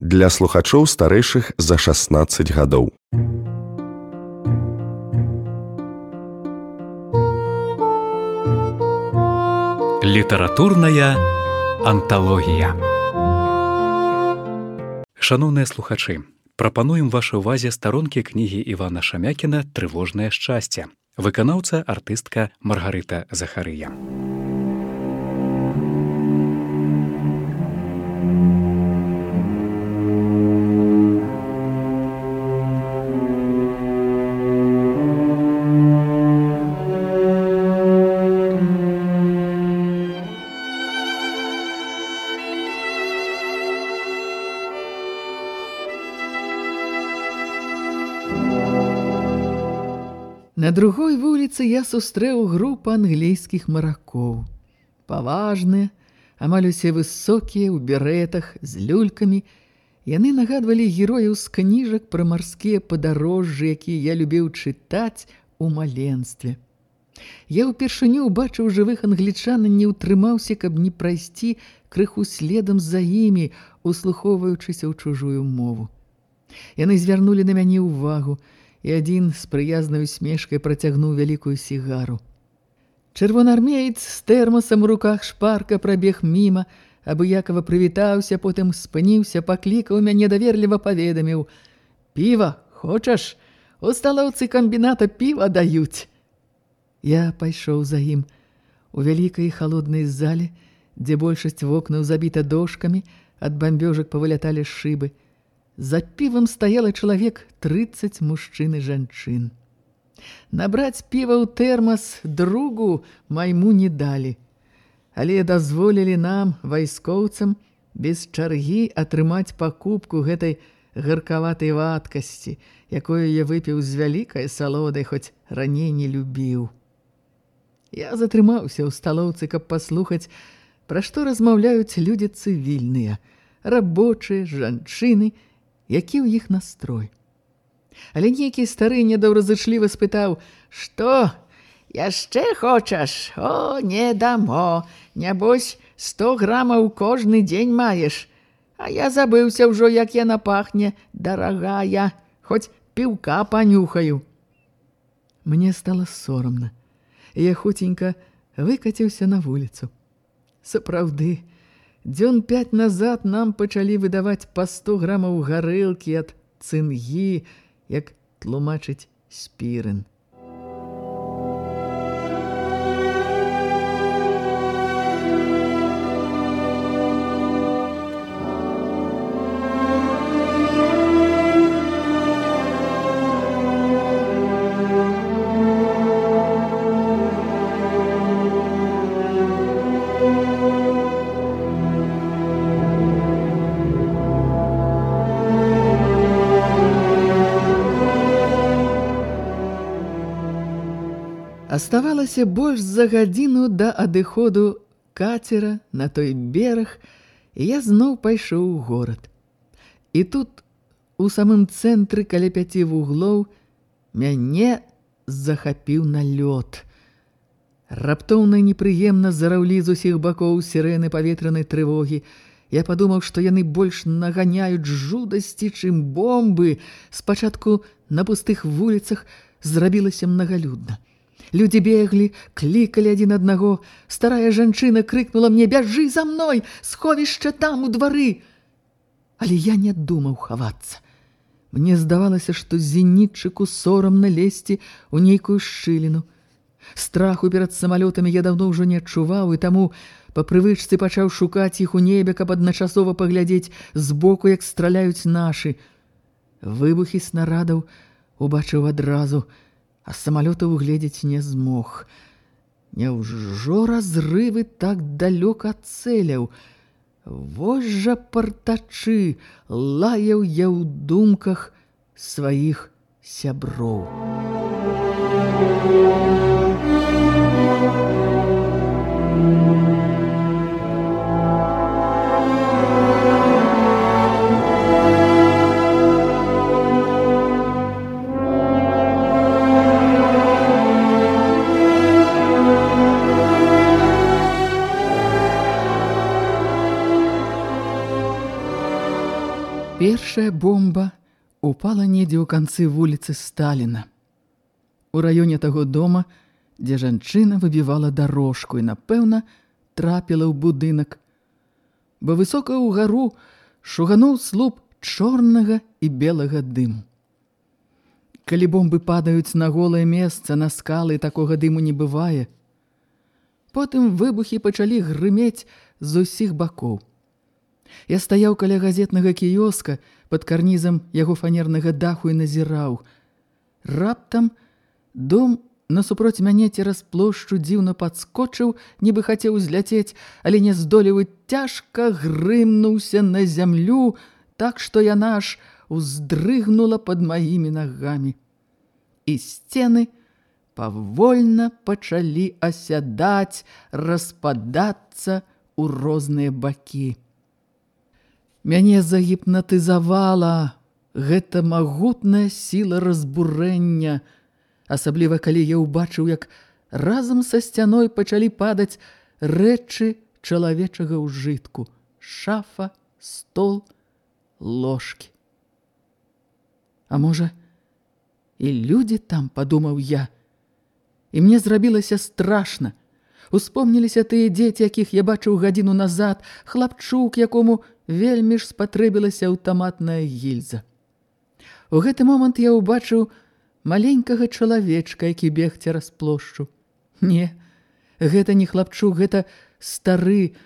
для слухачоў старэйшых за 16 гадоў. Літаратурная анталогія. Шаноўныя слухачы, прапануем вашай увазе старонкі кнігі Івана Шамякіна трывожнае шчасце. Выканаўца артыстка Маргарыта Захарыя. На другой вуліцы я сустрэў групу англійскіх маракоў. Паважныя, амаль усе высокія, у беретах, з люлькамі, яны нагадвалі герояў з кніжак пра марскія падарожжы, якія я любіў чытаць у маленстве. Я ўпершыню убачыў жывых англічан і не ўтрымаўся, каб не прайсці крыху следам за імі, услухоўваючыся ў чужую мову. Яны звярнулі на мяне ўвагу, і адзін з прыязнай усмешкай працягнуў вялікую сігару. Чырвонаармеец з тэрмасам у руках шпарка прабег міма, абыякава прывітаўся, потым спыніўся, паклікаў мяне даверліва паведаміў: «Піва, хочаш? У сталоўцы камбіната піва даюць. Я пайшоў за ім у вялікай халоднай зале, дзе большасць вокнаў забіта дошкамі, ад бамбёжак павыляталі шыбы. За півам стаяла чалавек 30 мужчын і жанчын. Набраць піва ў тэрмас другу майму не далі. Але дазволілі нам, вайскоўцам, без чаргі атрымаць пакупку гэтай гаркаватай вадкасці, якую я выпіў з вялікай салодай, хоць раней не любіў. Я затрымаўся ў сталоўцы, каб паслухаць, пра што размаўляюць людзі цывільныя, рабочыя, жанчыны – які ў іх настрой. Але нейкі стары недаўразычлівы спытаў: « Што? Яшчэ хочаш? О, не дамо. Нябось, сто грамаў кожны дзень маеш. А я забыўся ўжо, як яна пахне, дарагая, хоць піўка панюхаю. Мне стала сорамна. Я хуценька выкаціўся на вуліцу. Сапраўды, Дзён пяць назад нам пачалі выдаваць па 100 грамаў гарэлкі ад цынгі, як тлумачыць спірын. Аставалася больш за гадзіну да адыходу кацера на той бераг, і я зноў пайшоў у горад. І тут, у самым цэнтры каля пяці вуглоў, мяне захапіў на лёд. Раптоўна непрыемна зараўлі з усіх бакоў сірэны паветранай трывогі. Я падумаў, што яны больш наганяюць жудасці, чым бомбы. Спачатку на пустых вуліцах зрабілася мнагалюдна. Людзі беглі, клікалі адзін аднаго. Старая жанчына крыкнула мне: "Бяжы за мной, сховішча там у двары". Але я не думаў хавацца. Мне здавалася, што зенітчыку сорамна лезці ў нейкую шчыліну. Страху перад самалётамі я даўно ўжо не адчуваў, і таму па прывычцы пачаў шукаць іх у небе, каб адначасова паглядзець збоку, як страляюць нашы. Выбухі снарадаў убачыў адразу – а самалёта угледзець не змог. Няўжо разрывы так далёка цэляў. Вось жа партачы лаяў я ў думках сваіх сяброў. Thank недзе ў канцы вуліцы Сталіна. У раёне таго дома, дзе жанчына выбівала дарожку і, напэўна, трапіла ў будынак. Бо высока ўгару шугануў слуп чорнага і белага дыму. Калі бомбы падаюць на голае месца, на скалы, такога дыму не бывае. Потым выбухі пачалі грымець з усіх бакоў. Я стаяў каля газетнага кіёска пад карнізам яго фанернага даху і назіраў. Раптам дом насупроць мяне цераз плошчу дзіўна падскочыў, нібы хацеў узляцець, але не здолеў і цяжка грымнуўся на зямлю, так што яна аж уздрыгнула пад маімі нагамі. І сцены павольна пачалі асядаць, распадацца ў розныя бакі. Мяне загіпнатызавала гэта магутная сіла разбурэння, асабліва калі я ўбачыў, як разам са сцяной пачалі падаць рэчы чалавечага ўжытку: шафа, стол, ложкі. А можа, і людзі там, падумаў я, і мне зрабілася страшна. Успомніліся тыя дзеці, якіх я бачыў гадзіну назад, хлапчук, якому вельмі ж спатрэбілася аўтаматная гільза. У гэты момант я ўбачыў маленькага чалавечка, які бег цераз плошчу. Не, гэта не хлапчук, гэта стары.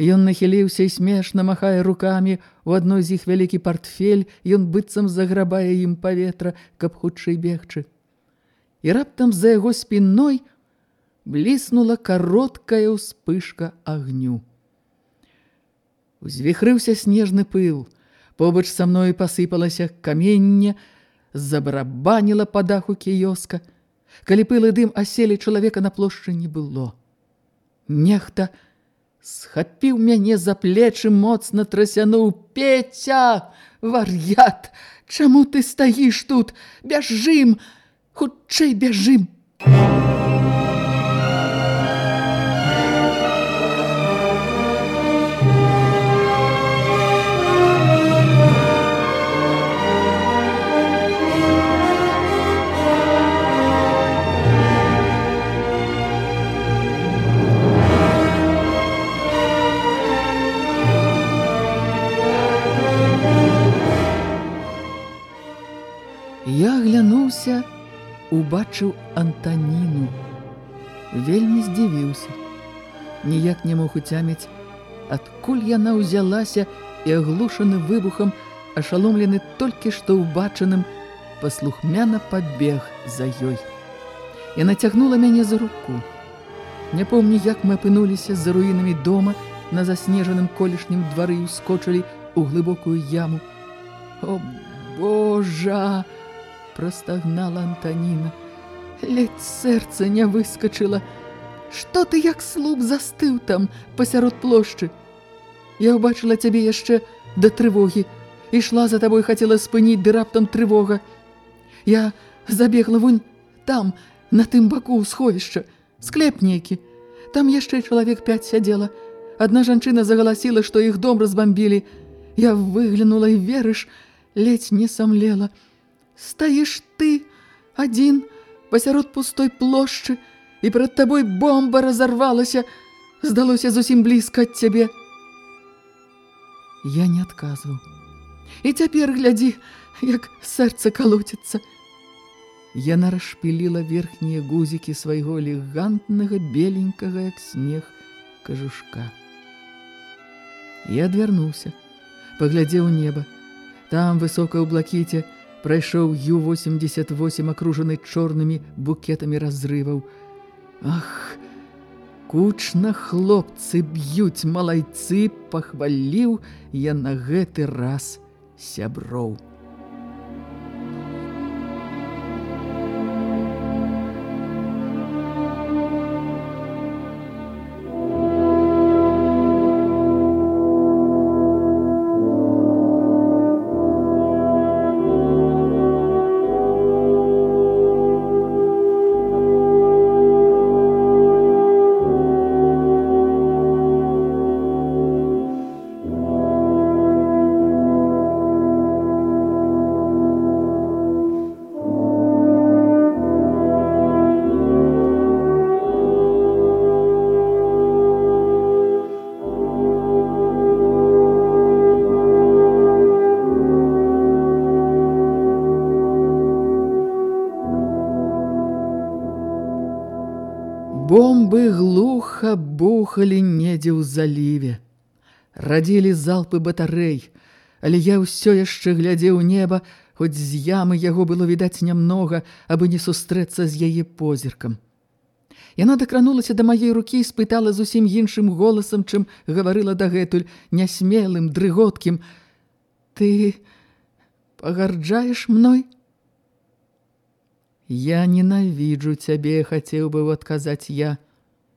Ён нахіліўся і смешна махае рукамі, у адной з іх вялікі партфель, ён быццам заграбае ім паветра, каб хутчэй бегчы. І раптам за яго спіной бліснула кароткая ўспышка агню. Узвіхрыўся снежны пыл. Побач са мной пасыпалася каменне, забарабаніла па даху кіёска. Калі пыл і дым аселі, чалавека на плошчы не было. Нехта схапіў мяне за плечы, моцна трасянуў. «Петя! Вар'ят! Чаму ты стаіш тут? Бяжым! Хутчэй бяжым!» аглянуўся, убачыў Антаніну. Вельмі здзівіўся. Ніяк не мог уцяміць, адкуль яна ўзялася і аглушаны выбухам, ашаломлены толькі што ўбачаным, паслухмяна пабег за ёй. Яна цягнула мяне за руку. Не помню, як мы апынуліся за руінамі дома, на заснежаным колішнім двары ускочылі ў глыбокую яму. О, Божа! простагнала Антаніна. Ледь сэрца не выскачыла. Што ты як слуп застыў там пасярод плошчы? Я ўбачыла цябе яшчэ да трывогі. Ішла за табой, хацела спыніць, ды раптам трывога. Я забегла вунь там, на тым баку ў сховішча, склеп нейкі. Там яшчэ чалавек пяць сядзела. Адна жанчына загаласіла, што іх дом разбамбілі. Я выглянула і верыш, ледзь не самлела. Стаіш ты адзін пасярод пустой плошчы, і перад табой бомба разарвалася, здалося зусім блізка ад цябе. Я не адказваў. І цяпер глядзі, як сэрца калоціцца. Яна расшпіліла верхнія гузікі свайго элегантнага беленькага, як снег, кажушка. Я адвярнуўся, паглядзеў неба. Там, высока ў блакіце, прайшоў Ю-88 акружаны чорнымі букетамі разрываў. Ах, кучна хлопцы б'юць малайцы, пахваліў я на гэты раз сяброў. Бухалі недзе ў заліве. Радзілі залпы батарэй, але я ўсё яшчэ глядзеў неба, хоць з ямы яго было відаць нямнога, абы не сустрэцца з яе позіркам. Яна дакранулася да маёй рукі і спытала зусім іншым голасам, чым гаварыла дагэтуль, нясмелым, дрыготкім. «Ты пагарджаеш мной?» «Я ненавіджу цябе», – хацеў бы адказаць я,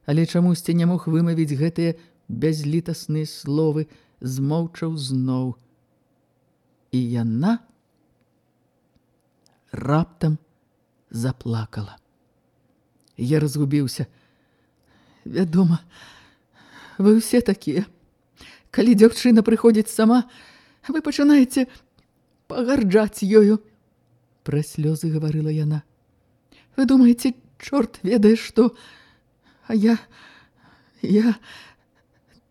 але чамусьці не мог вымавіць гэтыя бязлітасныя словы, змоўчаў зноў. І яна раптам заплакала. Я разгубіўся. Вядома, вы ўсе такія. Калі дзяўчына прыходзіць сама, вы пачынаеце пагарджаць ёю. Пра слёзы гаварыла яна. Вы думаеце, чорт ведае што, а я я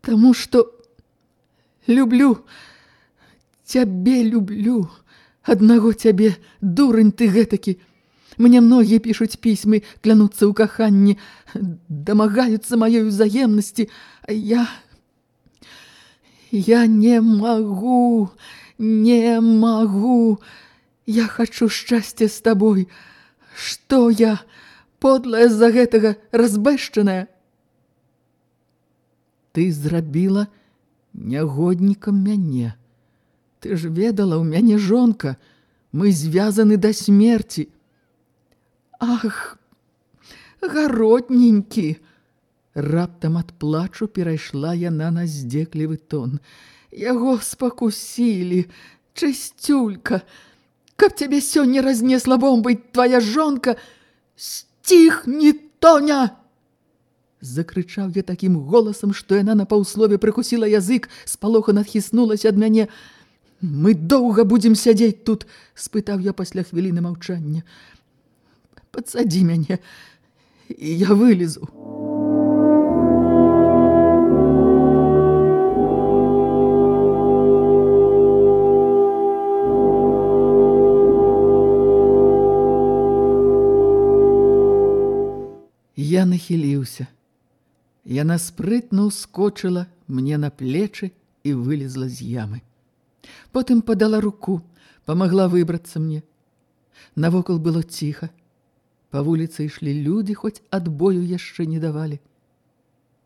таму што люблю цябе люблю аднаго цябе дурань ты гэтакі. Мне многія пішуць пісьмы, клянуцца ў каханні, дамагаюцца маёй узаемнасці, а я... Я не магу, не магу. Я хачу шчасця з табой. Што я, подлая з-за гэтага, разбэшчаная? Ты зрабіла нягоднікам мяне. Ты ж ведала, у мяне жонка. Мы звязаны да смерці. Ах, гаротненькі! Раптам ад плачу перайшла яна на здзеклівы тон. Яго спакусілі, чысцюлька! Каб цябе сёння разнесла бомбай твая жонка, сціхні, Тоня! Закрычаў я такім голасам, што яна на паўслове прыкусіла язык, спалоха надхіснулася ад мяне. Мы доўга будзем сядзець тут, спытаў я пасля хвіліны маўчання подсади мяне, і я вылезу. Я нахіліўся. Яна спрытна ўскочыла мне на плечы і вылезла з ямы. Потым падала руку, памагла выбрацца мне. Навокал было ціха. Па вуліцы ішлі людзі, хоць адбою яшчэ не давалі.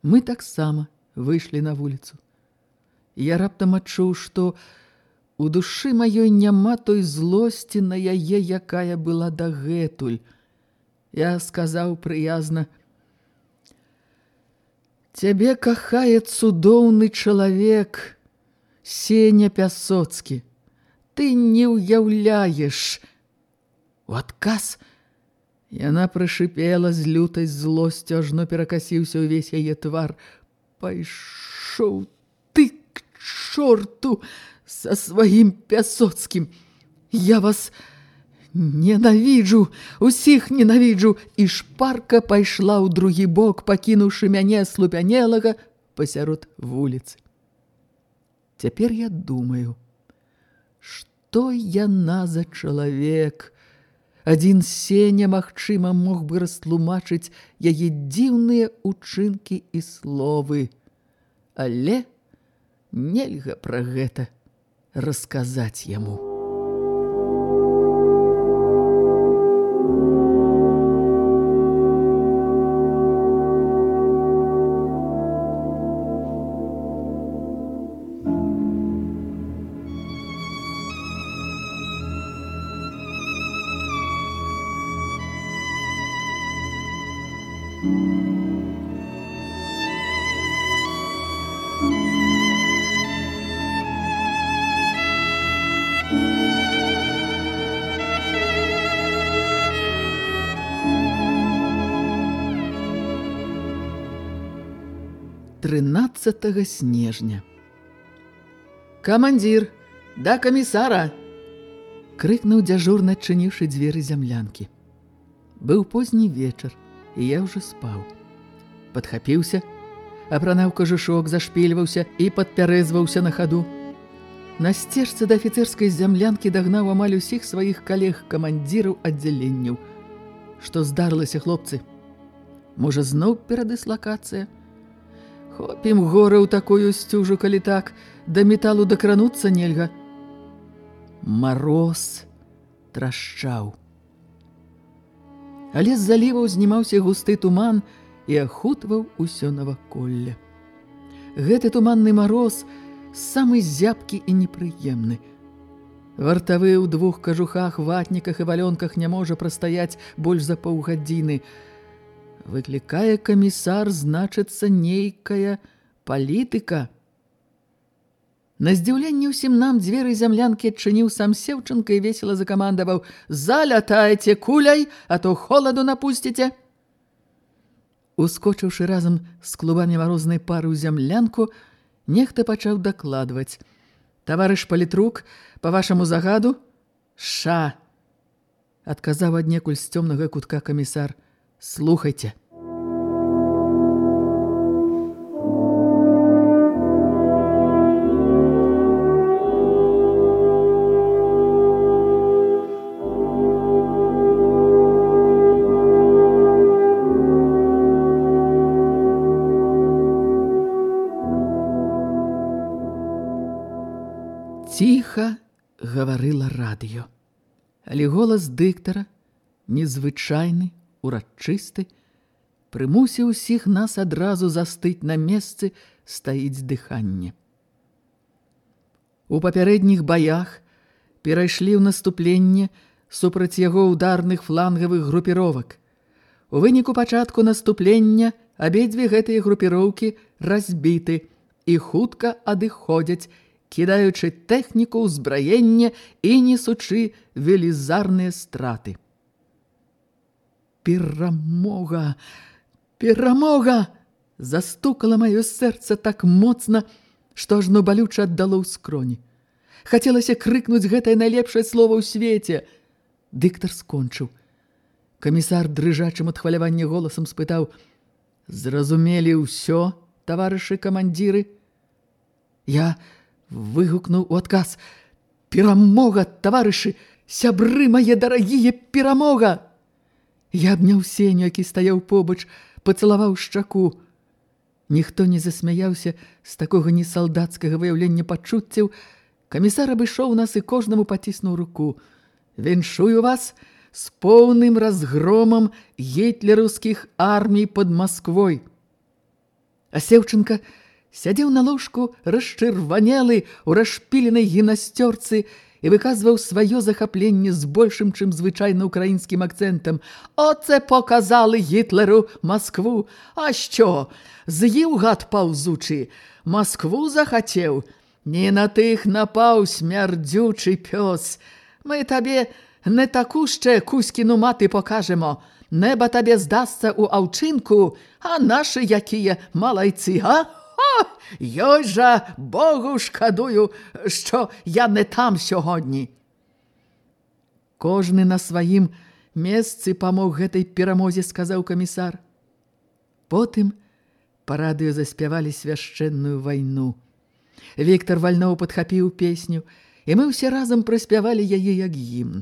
Мы таксама выйшлі на вуліцу. Я раптам адчуў, што у душы маёй няма той злосці на яе, якая была дагэтуль. Я сказаў прыязна: Цябе кахае цудоўны чалавек, Сеня Пясоцкі. Ты не ўяўляеш. У адказ – Яна прышипела з лютай злосцю, ажно перакасіўся ўвесь яе твар. Пайшоў ты к чорту са сваім пясоцкім. Я вас ненавіджу, усіх ненавіджу, і шпарка пайшла ў другі бок, пакінуўшы мяне слупянелага пасярод вуліцы. Цяпер я думаю, што яна за чалавек, Адзін сеня, магчыма, мог бы растлумачыць яе дзіўныя ўчынкі і словы. Але нельга пра гэта расказаць яму. Тринадцатого снежня. «Камандзір, да камісара!» – крыкнуў дзяжурна, адчыніўшы дзверы зямлянкі. Быў позні вечар, і я ўжо спаў. Падхапіўся, апранаў кажушок, зашпільваўся і падпярэзваўся на хаду. На сцежцы да афіцэрскай зямлянкі дагнаў амаль усіх сваіх калег камандзіраў аддзяленняў. Што здарылася, хлопцы? Можа, зноў перадыслакацыя? Хопім гора ў такую сцюжу, калі так, да металу дакрануцца нельга. Мароз трашчаў. Але з заліваў знімаўся густы туман і ахутваў усё наваколле. Гэты туманны мароз самы зябкі і непрыемны. Вартавы ў двух кажухах, ватніках і валёнках не можа прастаяць больш за паўгадзіны. Выклікае камісар, значыцца нейкая палітыка. На здзіўленне ўсім нам дзверы зямлянкі адчыніў сам Сеўчынка і весела закамандаваў: "Залятайце куляй, а то холаду напусціце". Ускочыўшы разам з клубамі марознай пары ў зямлянку, нехта пачаў дакладваць: "Таварыш палітрук, па вашаму загаду, ша!" адказаў аднекуль з цёмнага кутка камісар: "Слухайце". Ціха гаварыла радыё. Але голас дыктара, незвычайны, урачысты, прымусіў усіх нас адразу застыць на месцы стаіць дыханне. У папярэдніх баях перайшлі ў наступленне супраць яго ўдарных флангавых групіровак. У выніку пачатку наступлення абедзве гэтыя групіроўкі разбіты і хутка адыходзяць кідаючы тэхніку ўзбраення і несучы велізарныя страты. Перамога! Перамога! Застукала маё сэрца так моцна, што ажно балюча аддало ў скроні. Хацелася крыкнуць гэтае найлепшае слово ў свеце. Дыктар скончыў. Камісар дрыжачым ад хвалявання голасам спытаў: "Зразумелі ўсё, таварышы камандзіры?" Я выгукнуў у адказ. «Перамога, таварышы! Сябры мае дарагія, перамога!» Я абняў Сеню, які стаяў побач, пацалаваў шчаку. Ніхто не засмяяўся з такога несалдацкага выяўлення пачуццяў. Камісар абышоў нас і кожнаму паціснуў руку. «Віншую вас з поўным разгромам гітлераўскіх армій пад Масквой!» А Сеўчынка – сядзеў на ложку расчырванелы ў расшпіленай гімнасцёрцы і выказваў сваё захапленне з большым, чым звычайна украінскім акцэнтам. «Оце показали Гітлеру Москву! А що? З'їв гад паўзучы! Москву захацеў! Не на тых напаў смярдзючы пёс! Мы табе не таку ще кузькіну маты покажемо!» Неба табе здасца ў аўчынку, а нашы якія малайцы, а? Йой жа, Богу шкадую, що я не там сьогодні. Кожны на сваім месцы памог гэтай перамозе, сказаў камісар. Потым па радыё заспявалі свяшчэнную вайну. Віктор вальноў падхапіў песню, і мы ўсе разам праспявалі яе як гімн.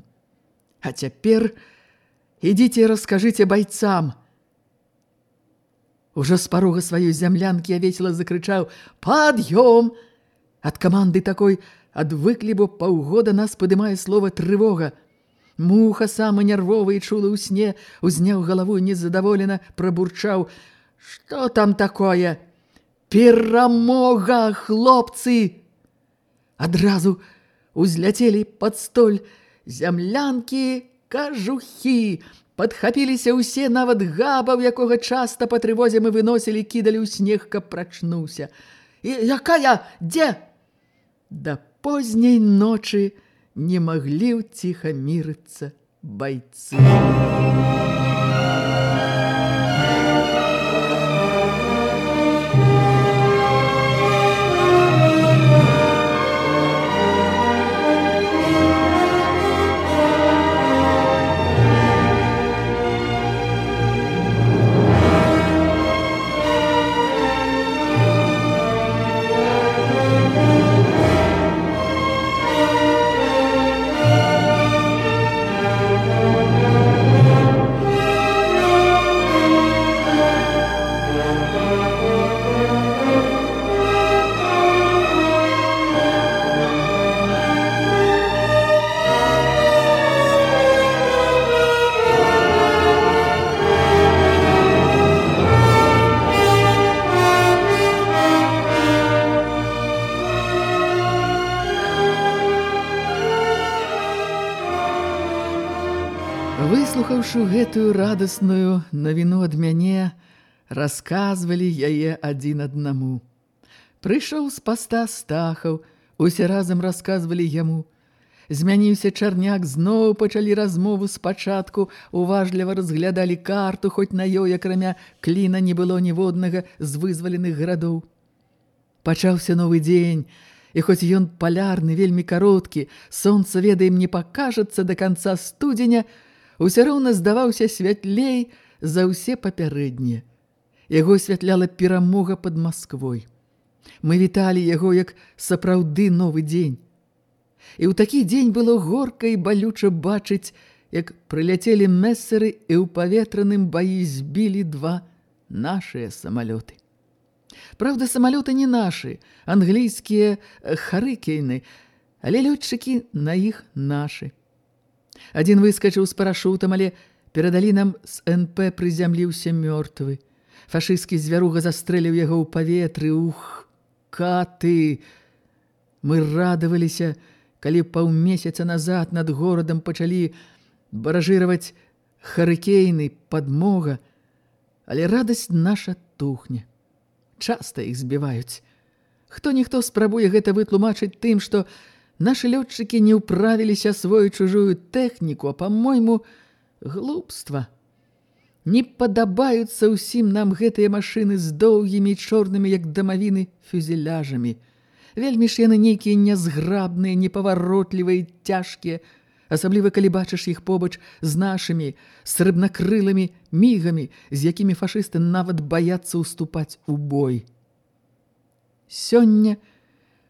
А цяпер ідзіце і раскажыце байцам – Ужо з парога сваёй зямлянкі я весела закрычаў «Пад'ём!» Ад каманды такой адвыклі, бо паўгода нас падымае слова «трывога». Муха сама нервова і чула ў сне, узняў галаву незадаволена, прабурчаў «Што там такое?» «Перамога, хлопцы!» Адразу узляцелі пад столь зямлянкі, кажухі, Падхапіліся ўсе, нават габаў, якога часта па трывозе мы выносілі, кідалі ў снег, каб прачнуўся. І якая? Дзе? Да позняй ночы не маглі ўціхамірыцца байцы. Радасную навіну ад мяне, расказвалі яе адзін аднаму. Прыйшоў з паста стахаў, усе разам расказвалі яму. Змяніўся чарняк, зноў пачалі размову спачатку, уважліва разглядалі карту, хоць на ёй, акрамя кліна, не было ніводнага з вызваленых гарадоў. Пачаўся новы дзень, і хоць ён палярны, вельмі кароткі, сонца, ведаем, не пакажацца да канца студзеня, ўсё роўна здаваўся святлей за ўсе папярэднія. Яго асвятляла перамога пад Масквой. Мы віталі яго як сапраўды новы дзень. І ў такі дзень было горка і балюча бачыць, як прыляцелі мессеры і ў паветраным баі збілі два нашыя самалёты. Праўда, самалёты не нашы, англійскія харыкейны, але лётчыкі на іх нашы. Адзін выскачыў з парашутам, але перадалі нам з НП прызямліўся мёртвы. Фашысцкі звяруга застрэліў яго ў паветры. Ух, каты! Мы радаваліся, калі паўмесяца назад над горадам пачалі баражыраваць харыкейны падмога, але радасць наша тухне. Часта іх збіваюць. Хто-ніхто спрабуе гэта вытлумачыць тым, што Нашы лётчыкі не ўправіліся свою чужую тэхніку, а, па-мойму, глупства. Не падабаюцца ўсім нам гэтыя машыны з доўгімі чорнымі, як дамавіны, фюзеляжамі. Вельмі ж яны нейкія нязграбныя, непаваротлівыя, цяжкія, асабліва калі бачыш іх побач з нашымі срэбнакрылымі мігамі, з якімі фашысты нават баяцца ўступаць у бой. Сёння –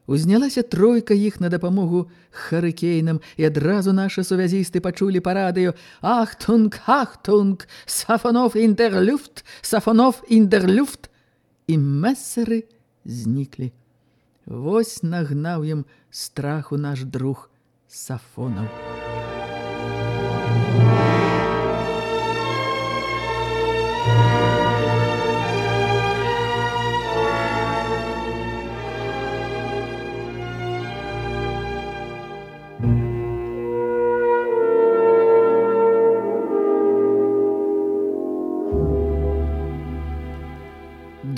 Узнялася тройка іх на дапамогу харыкейнам, і адразу нашы сувязісты пачулі па радыё «Ахтунг, ахтунг, сафонов индерлюфт, сафонов индерлюфт!» І мессеры зніклі. Вось нагнаў ім страху наш друг Сафонаў.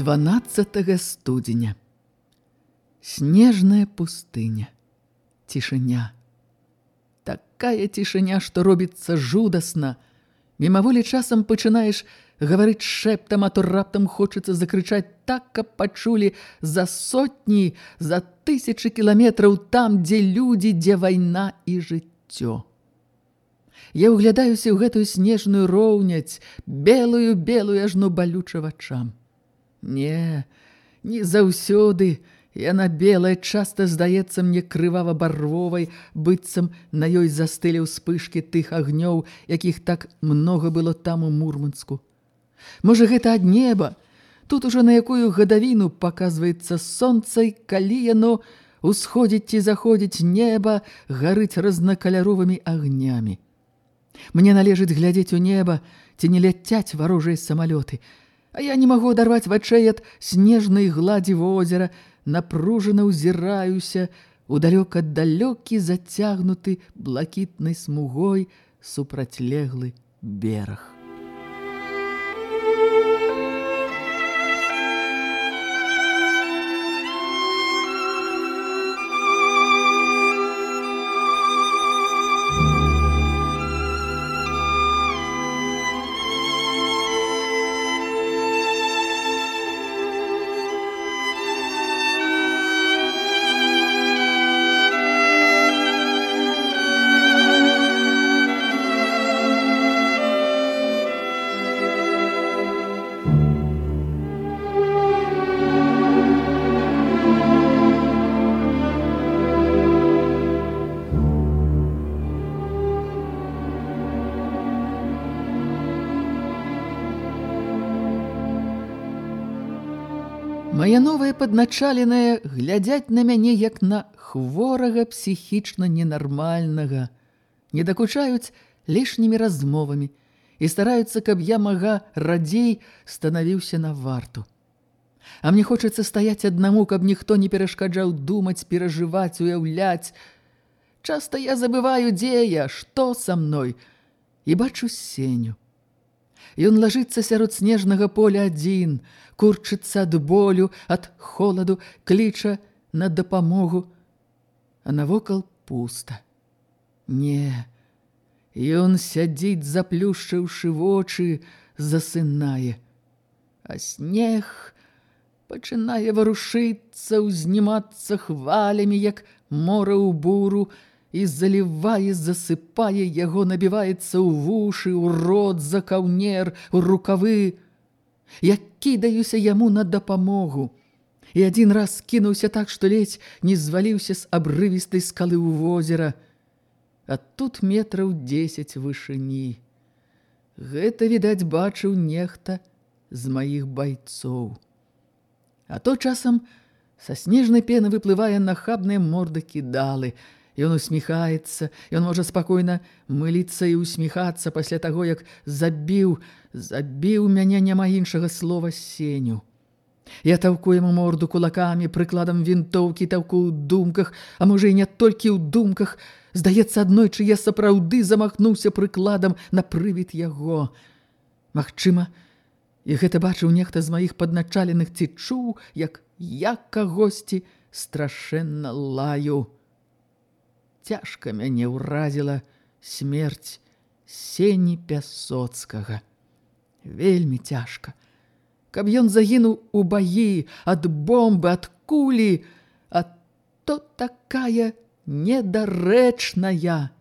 12 студзеня. Снежная пустыня. Цішыня. Такая цішыня, што робіцца жудасна. Мімаволі часам пачынаеш гаварыць шэптам, а то раптам хочацца закрычаць так, каб пачулі за сотні, за тысячы кіламетраў там, дзе людзі, дзе вайна і жыццё. Я ўглядаюся ў гэтую снежную роўняць, белую-белую ажно балюча вачам. Не, не заўсёды. Яна белая часта здаецца мне крывава-барвовай, быццам на ёй застылі ўспышкі тых агнёў, якіх так многа было там у Мурманску. Можа, гэта ад неба? Тут ужо на якую гадавіну паказваецца сонца, і калі яно усходзіць ці заходзіць неба, гарыць разнакаляровымі агнямі. Мне належыць глядзець у неба, ці не ляцяць варожыя самалёты – А я не магу адарваць вачэй ад снежнай гладзі возера, напружана ўзіраюся у далёк ад далёкі зацягнуты блакітнай смугой супрацьлеглы бераг. Падначаленая глядзяць на мяне як на хворага псіхічна ненармальнага, не дакучаюць лішнімі размовамі і стараюцца, каб я мага радзей станавіўся на варту. А мне хочацца стаяць аднаму, каб ніхто не перашкаджаў думаць, перажываць, уяўляць. Часта я забываю, дзе я, што са мной. і бачу сеню. Ён лажыцца сярод снежнага поля адзін, курчыцца ад болю, ад холаду, кліча на дапамогу, а навокал пуста. Не, ён сядзіць, заплюшчыўшы вочы, засынае. А снег пачынае варушыцца, узнімацца хвалямі, як мора ў буру, і залівае, засыпае яго, набіваецца ў вушы, ў рот, за каўнер, у рукавы. Я кідаюся яму на дапамогу. І адзін раз кінуўся так, што ледзь не зваліўся з абрывістай скалы ў возера. А тут метраў дзесяць вышыні. Гэта, відаць, бачыў нехта з маіх байцоў. А то часам са снежнай пены выплывае нахабныя морды кідалы – Ён усміхаецца, ён можа спакойна мыліцца і усміхацца пасля таго, як забіў, забіў мяне няма іншага слова сеню. Я таўку яму морду кулакамі, прыкладам вінтоўкі таўку ў думках, а можа і не толькі ў думках. Здаецца, аднойчы я сапраўды замахнуўся прыкладам на прывід яго. Магчыма, і гэта бачыў нехта з маіх падначаленых ці чуў, як я кагосьці страшэнна лаю цяжка мяне ўразіла смерць сені пясоцкага. Вельмі цяжка. Каб ён загінуў у баі ад бомбы, ад кулі, а то такая недарэчная,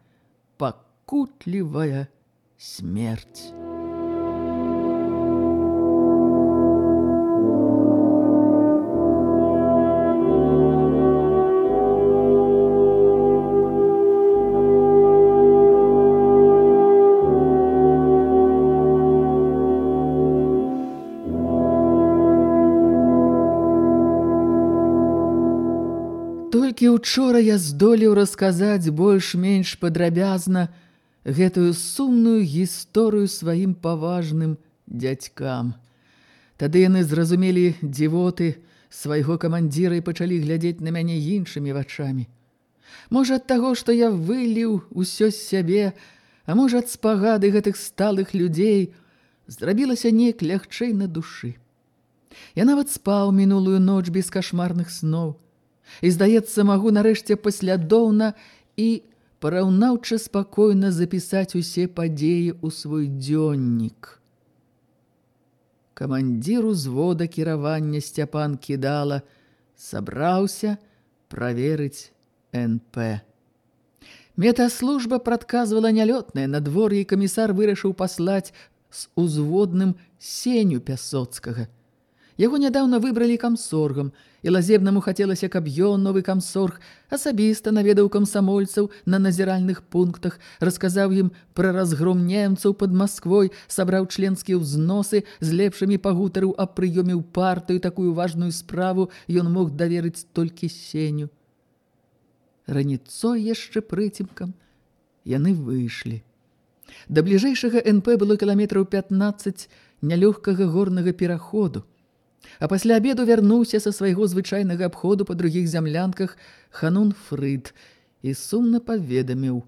пакутлівая смерць. Учора я здолеў расказаць больш-менш падрабязна гэтую сумную гісторыю сваім паважным дзядзькам. Тады яны зразумелі дзівоты свайго камандзіра і пачалі глядзець на мяне іншымі вачамі. Можа, ад таго, што я выліў усё з сябе, а можа, ад спагады гэтых сталых людзей зрабілася неяк лягчэй на душы. Я нават спаў мінулую ноч без кашмарных сноў, І, здаецца, магу нарэшце паслядоўна і параўнаўча спакойна запісаць усе падзеі ў свой дзённік. Камандзір узвода кіравання Сцяпан кідала, сабраўся праверыць НП. Метаслужба прадказвала нялётнае надвор'е, камісар вырашыў паслаць з узводным сеню пясоцкага. Яго нядаўна выбралі камсоргам, і лазебнаму хацелася, каб ён, новы камсорг, асабіста наведаў камсамольцаў на назіральных пунктах, расказаў ім пра разгром немцаў пад Масквой, сабраў членскія ўзносы з лепшымі пагутарыў аб прыёме ў партыю такую важную справу ён мог даверыць толькі сеню. Раніцой яшчэ прыцімкам яны выйшлі. Да бліжэйшага НП было кіламетраў 15 нялёгкага горнага пераходу. А пасля обеду вярнуўся са свайго звычайнага абходу па другіх зямлянках Ханун Фрыд і сумна паведаміў: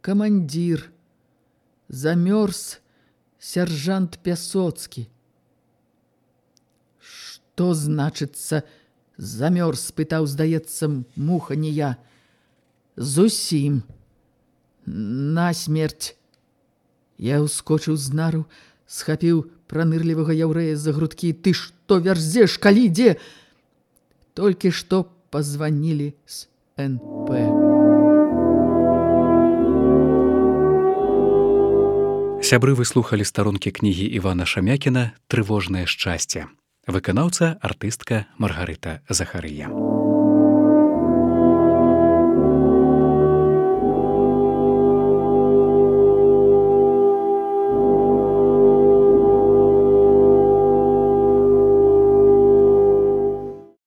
«Камандзір, замёрз сяржант Пясоцкі. Што значыцца замёрз, спытаў, здаецца, муха не я. Зусім. На смерць. Я ўскочыў з нару, схапіў пранырлівага яўрэя за грудкі. Ты што вярзеш, калі дзе? Толькі што пазванілі з НП. Сябры выслухалі старонкі кнігі Івана Шамякіна «Трывожнае шчасце». Выканаўца артыстка Маргарыта Захарыя.